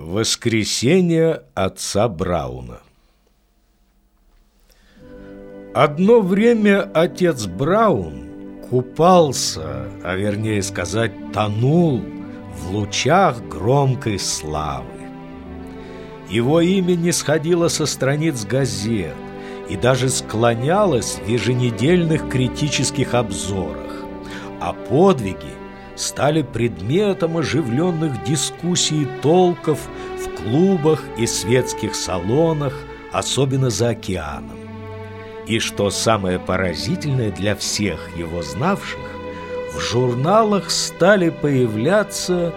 Воскресение отца Брауна Одно время отец Браун купался, а вернее сказать, тонул в лучах громкой славы. Его имя не сходило со страниц газет и даже склонялось в еженедельных критических обзорах, а подвиги стали предметом оживленных дискуссий и толков в клубах и светских салонах, особенно за океаном. И что самое поразительное для всех его знавших, в журналах стали появляться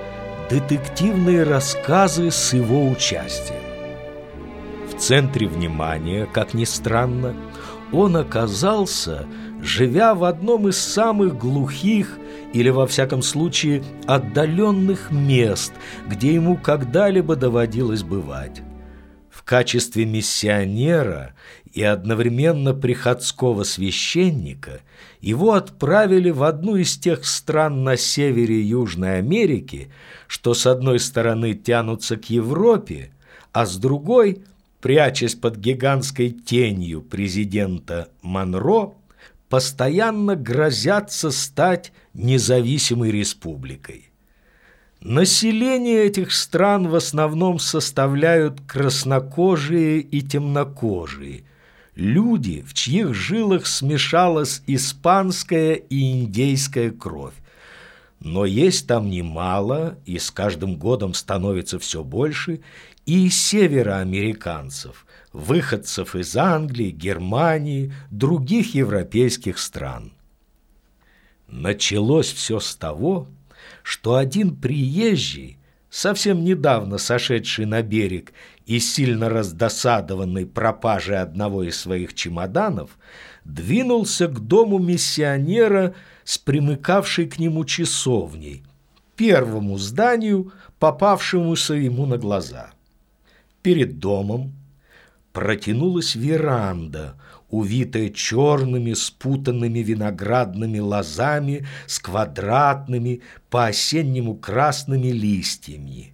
детективные рассказы с его участием. В центре внимания, как ни странно, он оказался, живя в одном из самых глухих или, во всяком случае, отдаленных мест, где ему когда-либо доводилось бывать. В качестве миссионера и одновременно приходского священника его отправили в одну из тех стран на севере Южной Америки, что с одной стороны тянутся к Европе, а с другой, прячась под гигантской тенью президента Монро, постоянно грозятся стать независимой республикой. Население этих стран в основном составляют краснокожие и темнокожие, люди, в чьих жилах смешалась испанская и индейская кровь. Но есть там немало, и с каждым годом становится все больше, и североамериканцев, выходцев из Англии, Германии, других европейских стран. Началось все с того, что один приезжий, совсем недавно сошедший на берег и сильно раздосадованный пропажей одного из своих чемоданов, двинулся к дому миссионера с примыкавшей к нему часовней, первому зданию, попавшемуся ему на глаза. Перед домом протянулась веранда, увитая черными спутанными виноградными лозами с квадратными по-осеннему красными листьями.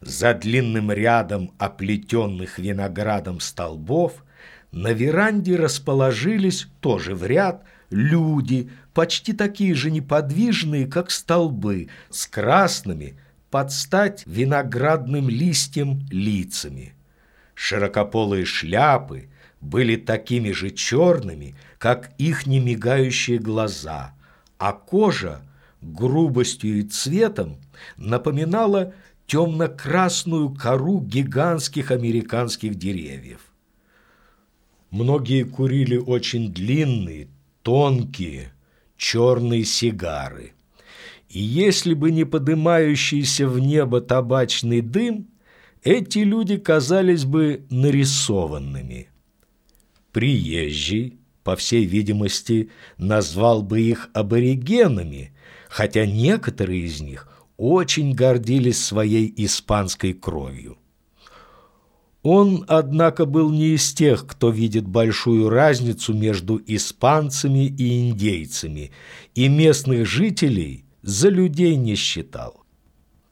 За длинным рядом оплетенных виноградом столбов на веранде расположились тоже в ряд люди, почти такие же неподвижные, как столбы, с красными, под стать виноградным листьям лицами. Широкополые шляпы были такими же черными, как их немигающие глаза, а кожа грубостью и цветом напоминала темно-красную кору гигантских американских деревьев. Многие курили очень длинные, тонкие, черные сигары. И если бы не подымающийся в небо табачный дым, эти люди казались бы нарисованными. Приезжий, по всей видимости, назвал бы их аборигенами, хотя некоторые из них очень гордились своей испанской кровью. Он, однако, был не из тех, кто видит большую разницу между испанцами и индейцами, и местных жителей за людей не считал.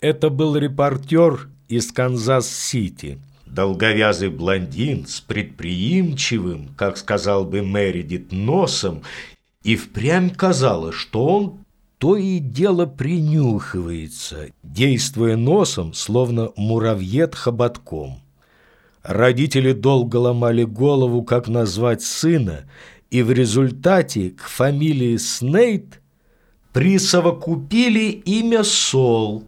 Это был репортер из Канзас-Сити, долговязый блондин с предприимчивым, как сказал бы Мередит, носом, и впрямь казалось, что он то и дело принюхивается, действуя носом, словно муравьед хоботком. Родители долго ломали голову, как назвать сына, и в результате к фамилии Снейт присовокупили имя Сол,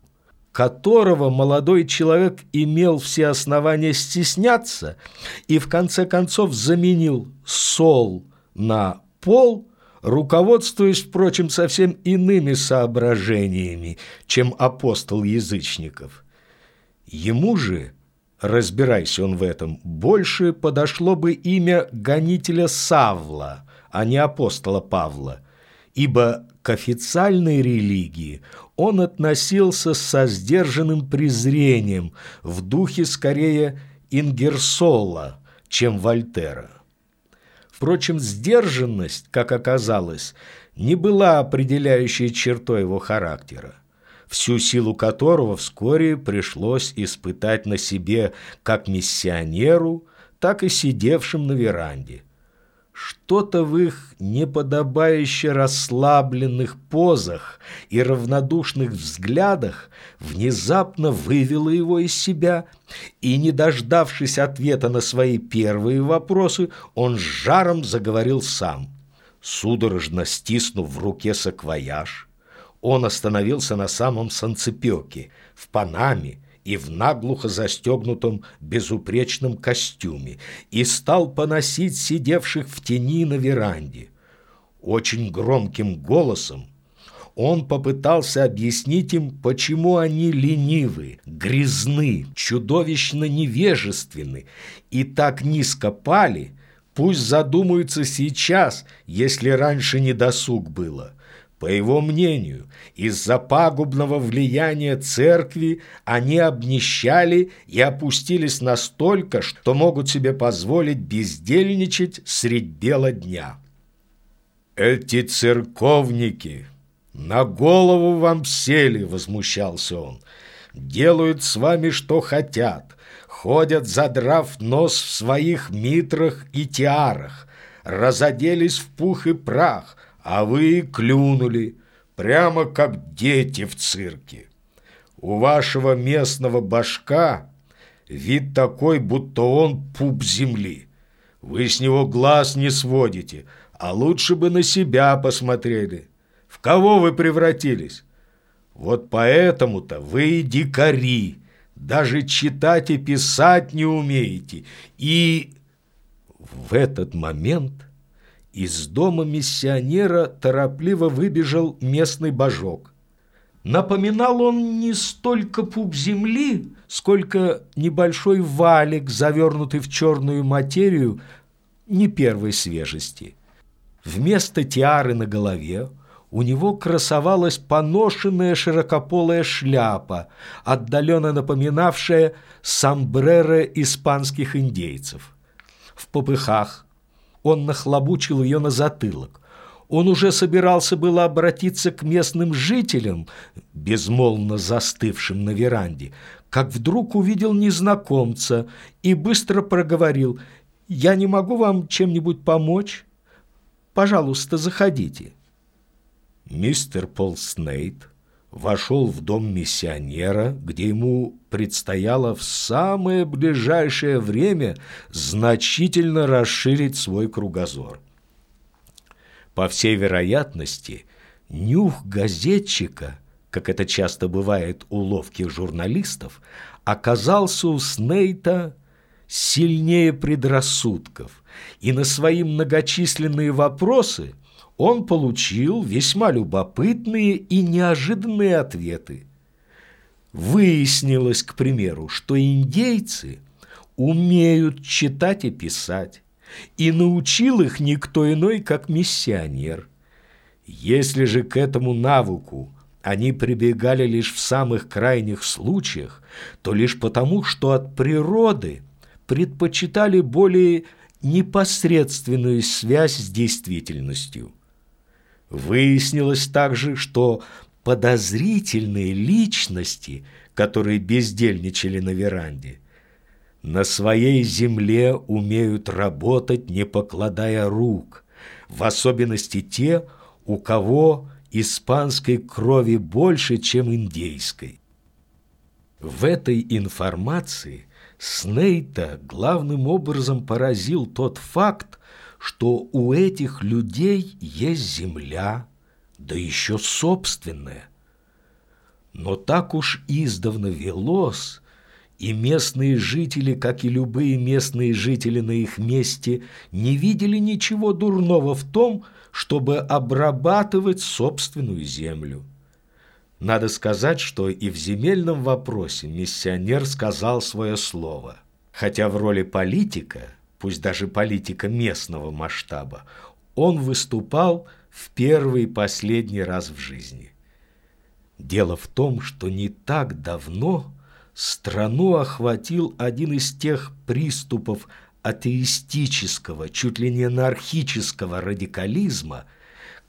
которого молодой человек имел все основания стесняться и в конце концов заменил «сол» на «пол», руководствуясь, впрочем, совсем иными соображениями, чем апостол язычников. Ему же, разбирайся он в этом, больше подошло бы имя гонителя Савла, а не апостола Павла, ибо к официальной религии он относился со сдержанным презрением, в духе скорее Ингерсола, чем Вольтера. Впрочем, сдержанность, как оказалось, не была определяющей чертой его характера. всю силу которого вскоре пришлось испытать на себе как миссионеру, так и сидевшим на веранде. Что-то в их неподобающе расслабленных позах и равнодушных взглядах внезапно вывело его из себя, и, не дождавшись ответа на свои первые вопросы, он с жаром заговорил сам. Судорожно стиснув в руке саквояж, он остановился на самом санцепёке, в Панаме, и в наглухо застегнутом безупречном костюме и стал поносить сидевших в тени на веранде. Очень громким голосом он попытался объяснить им, почему они ленивы, грязны, чудовищно невежественны и так низко пали, пусть задумаются сейчас, если раньше не досуг было. По его мнению, из-за пагубного влияния церкви они обнищали и опустились настолько, что могут себе позволить бездельничать средь бела дня. «Эти церковники на голову вам сели!» — возмущался он. «Делают с вами, что хотят, ходят, задрав нос в своих митрах и тиарах, разоделись в пух и прах, а вы клюнули, прямо как дети в цирке. У вашего местного башка вид такой, будто он пуп земли. Вы с него глаз не сводите, а лучше бы на себя посмотрели. В кого вы превратились? Вот поэтому-то вы дикари, даже читать и писать не умеете. И в этот момент из дома миссионера торопливо выбежал местный божок. Напоминал он не столько пуп земли, сколько небольшой валик, завернутый в черную материю, не первой свежести. Вместо тиары на голове у него красовалась поношенная широкополая шляпа, отдаленно напоминавшая самбреро испанских индейцев. В попыхах он нахлобучил ее на затылок. Он уже собирался было обратиться к местным жителям, безмолвно застывшим на веранде, как вдруг увидел незнакомца и быстро проговорил «Я не могу вам чем-нибудь помочь? Пожалуйста, заходите». Мистер Пол Снейт вошел в дом миссионера, где ему предстояло в самое ближайшее время значительно расширить свой кругозор. По всей вероятности, нюх газетчика, как это часто бывает у ловких журналистов, оказался у Снейта сильнее предрассудков, и на свои многочисленные вопросы – он получил весьма любопытные и неожиданные ответы. Выяснилось, к примеру, что индейцы умеют читать и писать, и научил их никто иной, как миссионер. Если же к этому навыку они прибегали лишь в самых крайних случаях, то лишь потому, что от природы предпочитали более непосредственную связь с действительностью. Выяснилось также, что подозрительные личности, которые бездельничали на веранде, на своей земле умеют работать, не покладая рук, в особенности те, у кого испанской крови больше, чем индейской. В этой информации Снейта главным образом поразил тот факт, что у этих людей есть земля, да еще собственная. Но так уж издавна велось, и местные жители, как и любые местные жители на их месте, не видели ничего дурного в том, чтобы обрабатывать собственную землю. Надо сказать, что и в земельном вопросе миссионер сказал свое слово, хотя в роли политика – пусть даже политика местного масштаба, он выступал в первый и последний раз в жизни. Дело в том, что не так давно страну охватил один из тех приступов атеистического, чуть ли не анархического радикализма,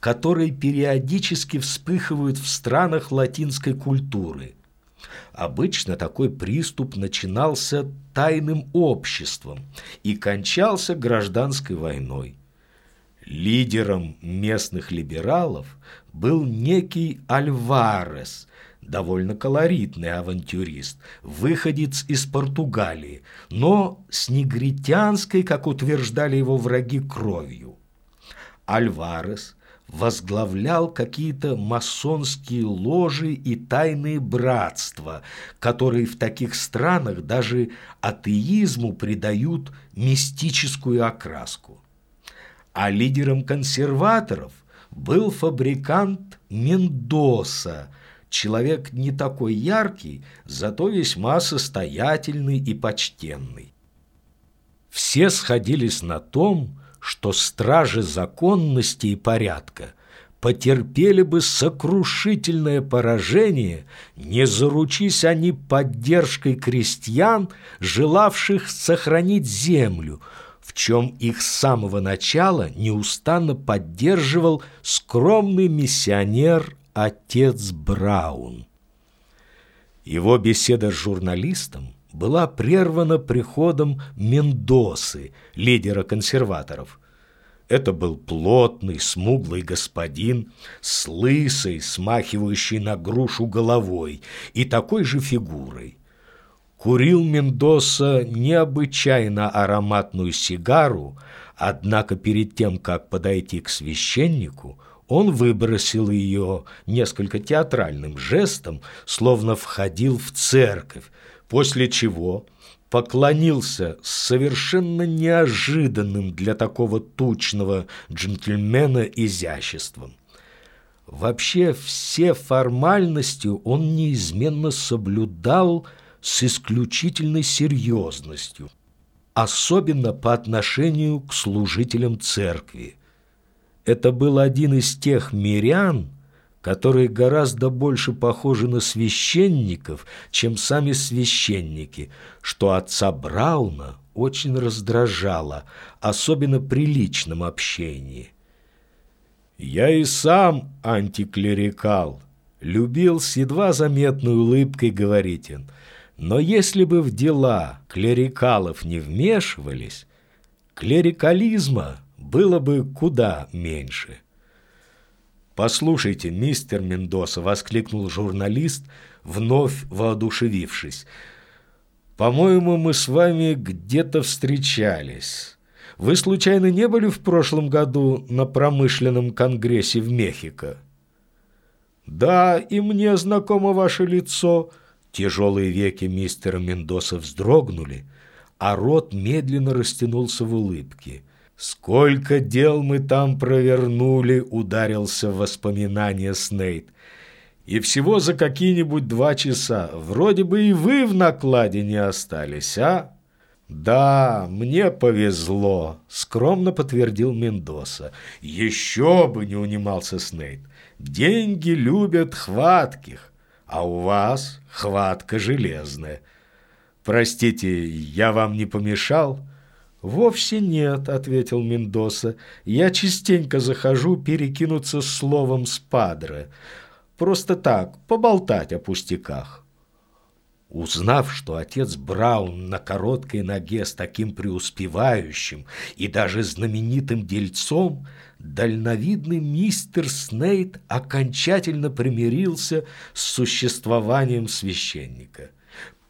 которые периодически вспыхивают в странах латинской культуры. Обычно такой приступ начинался тайным обществом и кончался гражданской войной. Лидером местных либералов был некий Альварес, довольно колоритный авантюрист, выходец из Португалии, но с негритянской, как утверждали его враги, кровью. Альварес возглавлял какие-то масонские ложи и тайные братства, которые в таких странах даже атеизму придают мистическую окраску. А лидером консерваторов был фабрикант Мендоса, человек не такой яркий, зато весьма состоятельный и почтенный. Все сходились на том, что стражи законности и порядка потерпели бы сокрушительное поражение, не заручись они поддержкой крестьян, желавших сохранить землю, в чем их с самого начала неустанно поддерживал скромный миссионер отец Браун. Его беседа с журналистом была прервана приходом Мендосы, лидера консерваторов. Это был плотный, смуглый господин с лысой, смахивающей на грушу головой и такой же фигурой. Курил Мендоса необычайно ароматную сигару, однако перед тем, как подойти к священнику, он выбросил ее несколько театральным жестом, словно входил в церковь, после чего поклонился с совершенно неожиданным для такого тучного джентльмена изяществом. Вообще все формальности он неизменно соблюдал с исключительной серьезностью, особенно по отношению к служителям церкви. Это был один из тех мирян, которые гораздо больше похожи на священников, чем сами священники, что отца Брауна очень раздражало, особенно при личном общении. «Я и сам антиклерикал», — любил с едва заметной улыбкой говорить он. «Но если бы в дела клерикалов не вмешивались, клерикализма было бы куда меньше». «Послушайте, мистер Мендоса!» — воскликнул журналист, вновь воодушевившись. «По-моему, мы с вами где-то встречались. Вы, случайно, не были в прошлом году на промышленном конгрессе в Мехико?» «Да, и мне знакомо ваше лицо». Тяжелые веки мистера Мендоса вздрогнули, а рот медленно растянулся в улыбке. «Сколько дел мы там провернули!» — ударился в воспоминания Снейд. «И всего за какие-нибудь два часа. Вроде бы и вы в накладе не остались, а?» «Да, мне повезло», — скромно подтвердил Мендоса. «Еще бы не унимался Снейд. Деньги любят хватких, а у вас хватка железная. Простите, я вам не помешал?» «Вовсе нет», — ответил Мендоса. «Я частенько захожу перекинуться словом с падре. Просто так, поболтать о пустяках». Узнав, что отец Браун на короткой ноге с таким преуспевающим и даже знаменитым дельцом, дальновидный мистер Снейд окончательно примирился с существованием священника –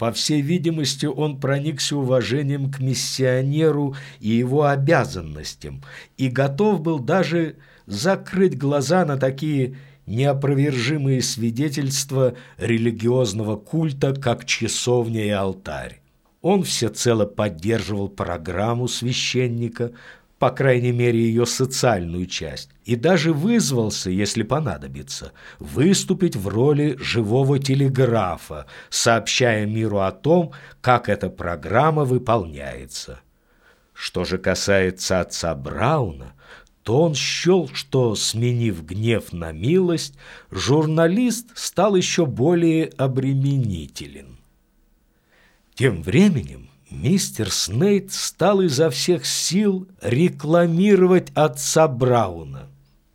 по всей видимости, он проникся уважением к миссионеру и его обязанностям и готов был даже закрыть глаза на такие неопровержимые свидетельства религиозного культа, как часовня и алтарь. Он всецело поддерживал программу священника, по крайней мере ее социальную часть, и даже вызвался, если понадобится, выступить в роли живого телеграфа, сообщая миру о том, как эта программа выполняется. Что же касается отца Брауна, то он счел, что, сменив гнев на милость, журналист стал еще более обременителен. Тем временем мистер Снейд стал изо всех сил рекламировать отца Брауна.